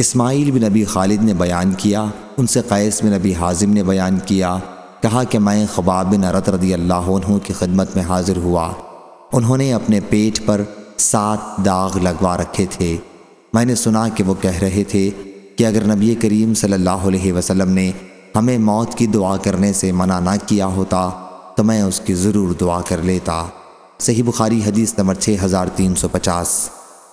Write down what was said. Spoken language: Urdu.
اسماعیل بن نبی خالد نے بیان کیا، ان سے قیس بن نبی حازم نے بیان کیا، کہا کہ میں خباب بن عرط رضی اللہ عنہ کی خدمت میں حاضر ہوا۔ انہوں نے اپنے پیٹ پر سات داغ لگوا رکھے تھے۔ میں نے سنا کہ وہ کہہ رہے تھے کہ اگر نبی کریم صلی اللہ علیہ وسلم نے ہمیں موت کی دعا کرنے سے منع نہ کیا ہوتا، تو میں اس کی ضرور دعا کر لیتا۔ صحیح بخاری حدیث نمبر 6350